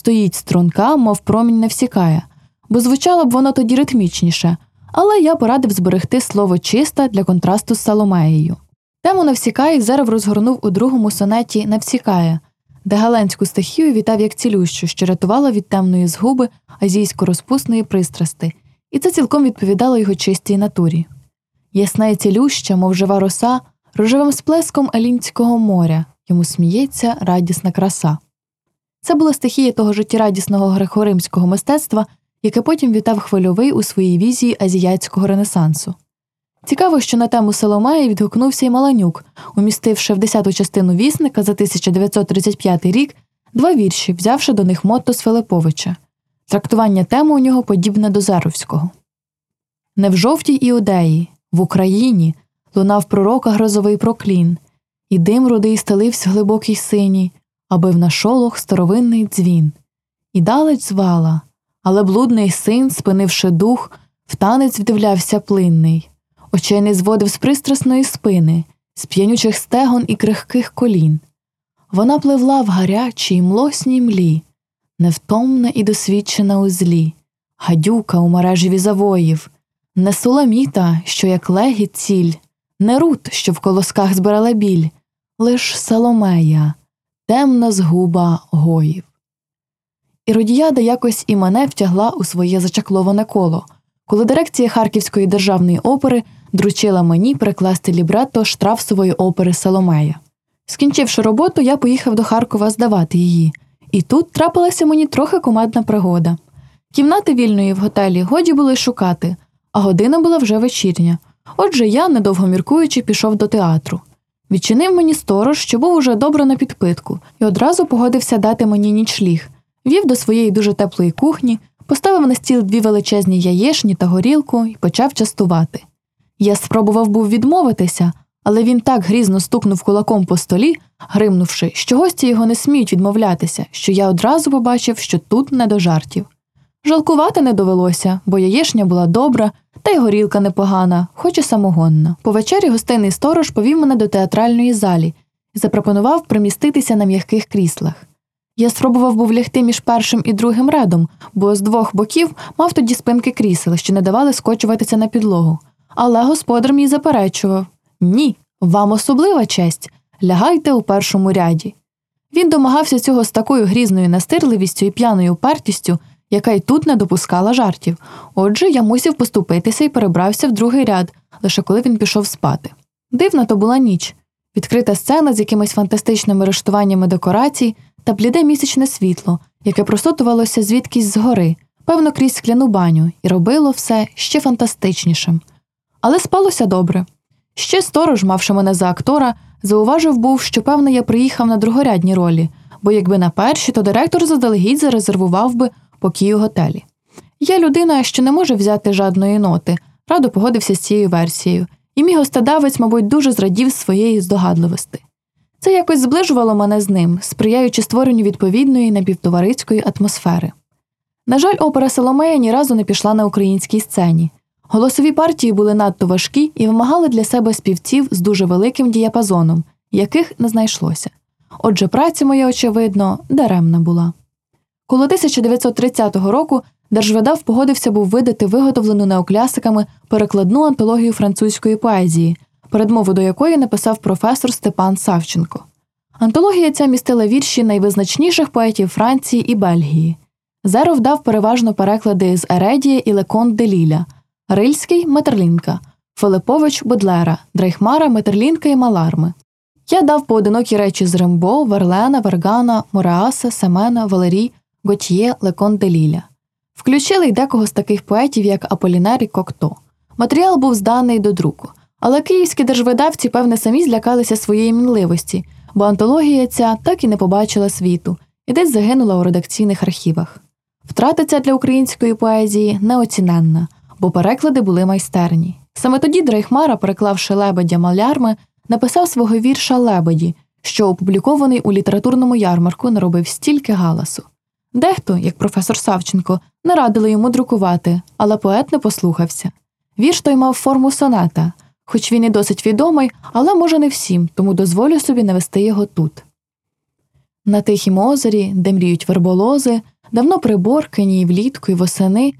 стоїть струнка, мов промінь не всікає, бо звучало б воно тоді ритмічніше, але я порадив зберегти слово чиста для контрасту з Саломеєю. Тему Навсікає Зеров розгорнув у другому сонеті Навсікає, де галенську стихію вітав як цілющу, що рятувала від темної згуби азійсько-розпусної пристрасти, і це цілком відповідало його чистій натурі. Ясна і цілюща, мов жива роса, рожевим сплеском Елінського моря йому сміється радісна краса. Це була стихія того життєрадісного греко-римського мистецтва, яке потім вітав хвильовий у своїй візії азіатського ренесансу. Цікаво, що на тему Соломеї відгукнувся й Маланюк, умістивши в десяту частину вісника за 1935 рік два вірші, взявши до них мотто з Филиповича. Трактування теми у нього подібне до Зеровського. Не в жовтій іудеї, в Україні лунав пророка грозовий проклін, і дим рудий стелився глибокий синій, аби в нашолох старовинний дзвін. І далеч звала, але блудний син, спинивши дух, в танець вдивлявся плинний, очей не зводив з пристрасної спини, з п'янючих стегон і крихких колін. Вона пливла в гарячій, млосній млі, невтомна і досвідчена у злі, гадюка у мережеві завоїв, не суламіта, що як легі ціль, не рут, що в колосках збирала біль, лиш Соломея, темна згуба гоїв. Іродіяда якось і мене втягла у своє зачакловане коло, коли дирекція Харківської державної опери доручила мені перекласти лібретто штрафсової опери Соломея. Скінчивши роботу, я поїхав до Харкова здавати її, і тут трапилася мені трохи командна пригода. Кімнати вільної в готелі годі було шукати, а година була вже вечірня. Отже, я, недовго міркуючи, пішов до театру. Відчинив мені сторож, що був уже добре на підпитку, і одразу погодився дати мені нічліг, вів до своєї дуже теплої кухні, поставив на стіл дві величезні яєшні та горілку і почав частувати. Я спробував був відмовитися, але він так грізно стукнув кулаком по столі, гримнувши, що гості його не сміють відмовлятися, що я одразу побачив, що тут не до жартів. Жалкувати не довелося, бо яєшня була добра, та й горілка непогана, хоч і самогонна. По вечері гостинний сторож повів мене до театральної залі і запропонував приміститися на м'яких кріслах. Я спробував був лягти між першим і другим рядом, бо з двох боків мав тоді спинки крісел, що не давали скочуватися на підлогу. Але господар мій заперечував ні, вам особлива честь, лягайте у першому ряді. Він домагався цього з такою грізною настирливістю і п'яною упертістю, яка й тут не допускала жартів. Отже, я мусів поступитися і перебрався в другий ряд, лише коли він пішов спати. Дивна то була ніч, відкрита сцена з якимись фантастичними рештуваннями декорацій та бліде місячне світло, яке просотувалося звідкись згори, певно, крізь скляну баню, і робило все ще фантастичнішим. Але спалося добре. Ще сторож, мавши мене за актора, зауважив був, що, певно, я приїхав на другорядні ролі, бо якби на перші, то директор заздалегідь зарезервував би покій у готелі. Я людина, що не може взяти жадної ноти, радо погодився з цією версією, і мій гостодавець, мабуть, дуже зрадів своєї здогадливості. Це якось зближувало мене з ним, сприяючи створенню відповідної напівтовариської атмосфери. На жаль, опера Соломея ні разу не пішла на українській сцені. Голосові партії були надто важкі і вимагали для себе співців з дуже великим діяпазоном, яких не знайшлося. Отже, праця моя, очевидно, даремна була. Коло 1930 року Держвидав погодився був видати виготовлену неоклясиками перекладну антологію французької поезії, передмову до якої написав професор Степан Савченко. Антологія ця містила вірші найвизначніших поетів Франції і Бельгії. Зеров дав переважно переклади з Ередія і Лекон де Ліля, Рильський Метерлінка, Филипович Бодлера, Дрейхмара, Метерлінка і Маларми. Я дав поодинокі речі з Рембо, Верлена, Вергана, Мореаса, Семена, Валерій, Готьє, Лекон де Ліля. Включили й декого з таких поетів, як Аполінар і Кокто. Матеріал був зданий до друку, але київські держвидавці, певне, самі злякалися своєї мінливості, бо антологія ця так і не побачила світу і десь загинула у редакційних архівах. Втрата ця для української поезії неоціненна, бо переклади були майстерні. Саме тоді Дрейхмара, переклавши лебедя малярми, написав свого вірша Лебеді, що опублікований у літературному ярмарку наробив стільки галасу. Дехто, як професор Савченко, не радили йому друкувати, але поет не послухався. Вірш той мав форму сонета, хоч він і досить відомий, але може не всім, тому дозволю собі навести його тут. На тихім озері, де мріють верболози, давно приборкані і влітку, і восени,